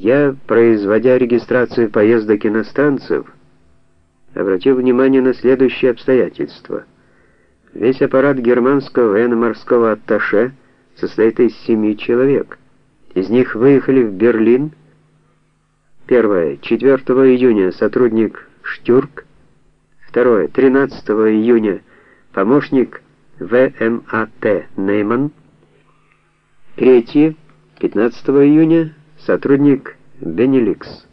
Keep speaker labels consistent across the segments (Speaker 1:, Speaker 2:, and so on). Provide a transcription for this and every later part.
Speaker 1: Я, производя регистрацию поездок иностранцев, обратил внимание на следующие обстоятельства. Весь аппарат германского военно-морского атташе состоит из семи человек. Из них выехали в Берлин. Первое. 4 июня сотрудник Штюрк. Второе. 13 июня помощник ВМАТ Нейман. Третье. 15 июня сотрудник Бенеликс.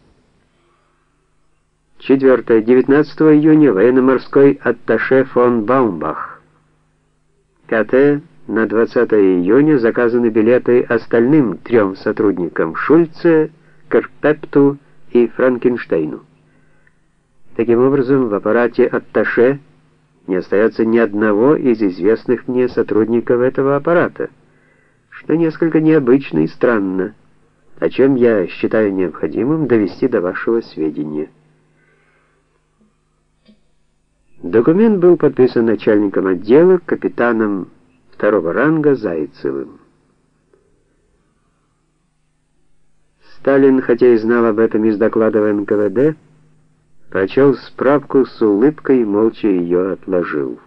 Speaker 1: Четвертое. 19 июня военно-морской атташе фон Баумбах. Пятое. На 20 июня заказаны билеты остальным трем сотрудникам Шульце, Карпепту и Франкенштейну. Таким образом, в аппарате атташе не остается ни одного из известных мне сотрудников этого аппарата, что несколько необычно и странно, о чем я считаю необходимым довести до вашего сведения. Документ был подписан начальником отдела, капитаном второго ранга Зайцевым. Сталин, хотя и знал об этом из доклада НКВД, прочел справку с улыбкой и молча ее отложил.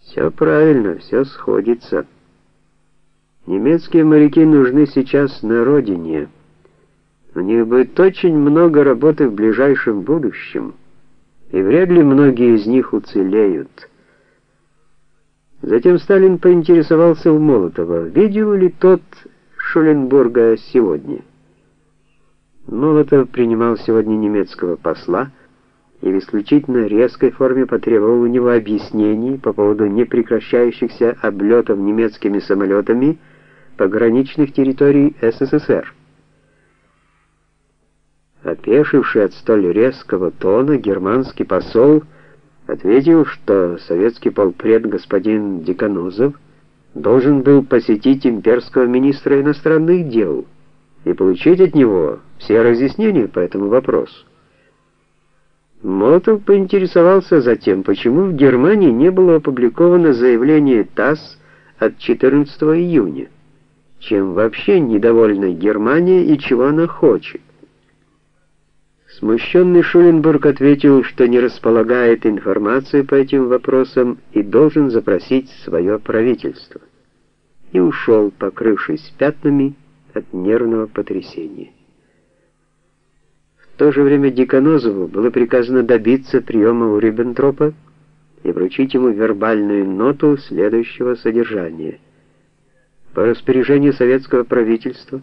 Speaker 1: Все правильно, все сходится. Немецкие моряки нужны сейчас на родине. У них будет очень много работы в ближайшем будущем, и вряд ли многие из них уцелеют. Затем Сталин поинтересовался у Молотова, видел ли тот Шуленбурга сегодня. Молотов принимал сегодня немецкого посла и в исключительно резкой форме потребовал у него объяснений по поводу непрекращающихся облетов немецкими самолетами пограничных территорий СССР. Опешивший от столь резкого тона, германский посол ответил, что советский полпред господин Деканозов должен был посетить имперского министра иностранных дел и получить от него все разъяснения по этому вопросу. Мотов поинтересовался затем, почему в Германии не было опубликовано заявление ТАСС от 14 июня, чем вообще недовольна Германия и чего она хочет. Смущенный Шуленбург ответил, что не располагает информацией по этим вопросам и должен запросить свое правительство. И ушел, покрывшись пятнами от нервного потрясения. В то же время Деканозову было приказано добиться приема у Риббентропа и вручить ему вербальную ноту следующего содержания. По распоряжению советского правительства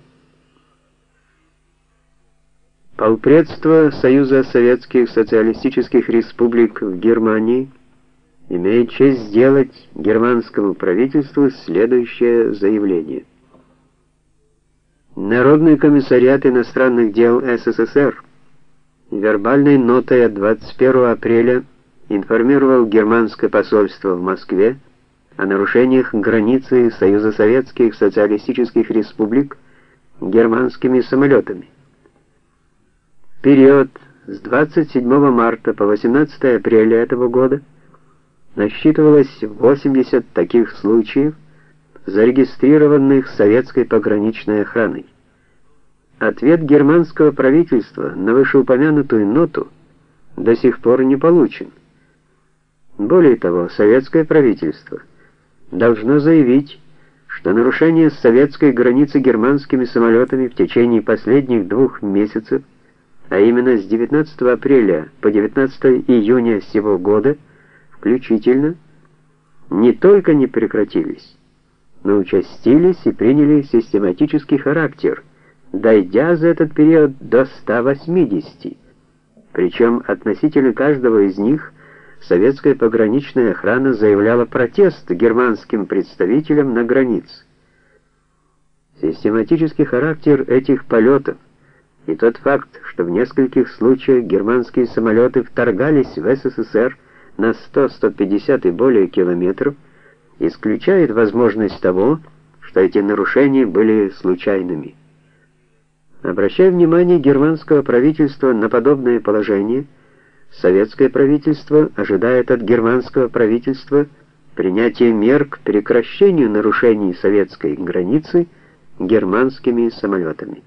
Speaker 1: Полпредство Союза Советских Социалистических Республик в Германии имеет честь сделать германскому правительству следующее заявление. Народный комиссариат иностранных дел СССР вербальной нотой от 21 апреля информировал германское посольство в Москве о нарушениях границы Союза Советских Социалистических Республик германскими самолетами период с 27 марта по 18 апреля этого года насчитывалось 80 таких случаев, зарегистрированных советской пограничной охраной. Ответ германского правительства на вышеупомянутую ноту до сих пор не получен. Более того, советское правительство должно заявить, что нарушение советской границы германскими самолетами в течение последних двух месяцев – а именно с 19 апреля по 19 июня сего года включительно, не только не прекратились, но участились и приняли систематический характер, дойдя за этот период до 180. Причем относительно каждого из них советская пограничная охрана заявляла протест германским представителям на границе. Систематический характер этих полетов и тот факт, что в нескольких случаях германские самолеты вторгались в СССР на 100-150 и более километров, исключает возможность того, что эти нарушения были случайными. Обращая внимание германского правительства на подобное положение, советское правительство ожидает от германского правительства принятия мер к прекращению нарушений советской границы германскими самолетами.